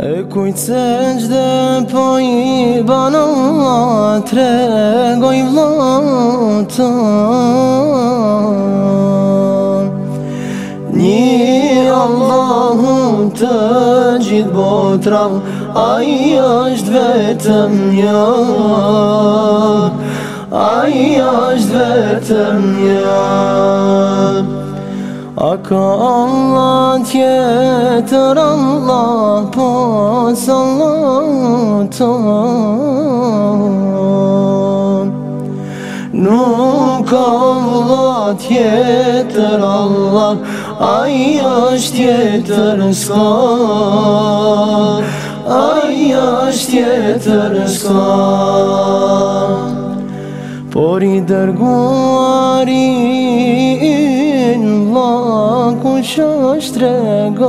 E kujtë se gjde po i banë Allah Tre goj Një Allahun të gjithë botra A i është vetëm një A është vetëm një A ka Allah tjetër Allah po salaton Nuk ka Allah tjetër Allah Aja është tjetër s'ka Aja është tjetër s'ka Por i dërguarit është rega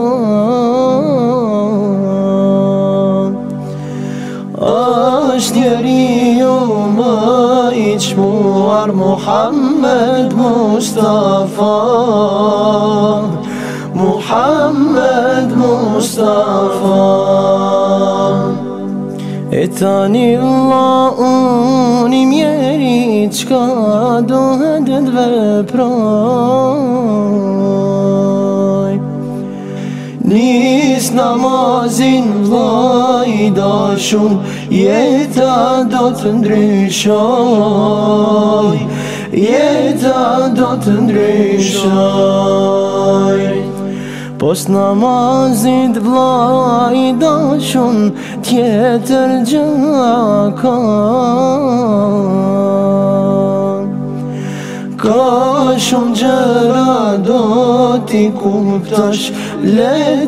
është njeri ju ma i që Muhammed Mustafa Muhammed Mustafa E tani la unim njeri që ka dohet dhe dve Namazin vlajda shum Jeta do të ndryshaj Jeta do të ndryshaj Post namazin vlajda shum Tjetër gjëra ka Ka shum gjëra do ti kuptash Le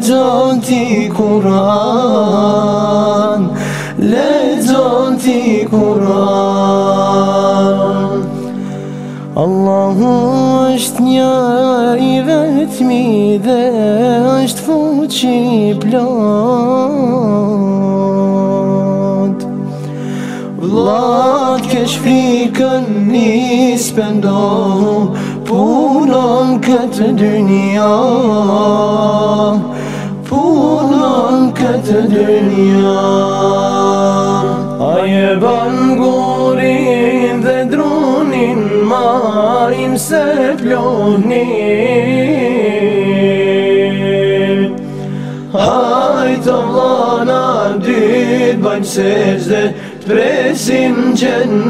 ti kuran Le ti kuran Allahu është një i vetëmi dhe është fuqi plot Vlatë kesh frikën një spendohu Purnon këtë dynja Purnon këtë dynja Aje bën gurin dhe drunin majnë se plohni Hajtë Allah në dytë bëgjë sezde presim qënë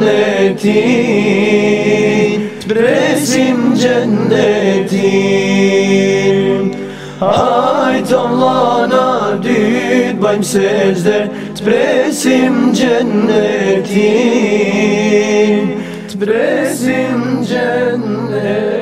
Etbresin cennetim, Ay tamlana düt bayım sezde Të cennetim, gjennetin Të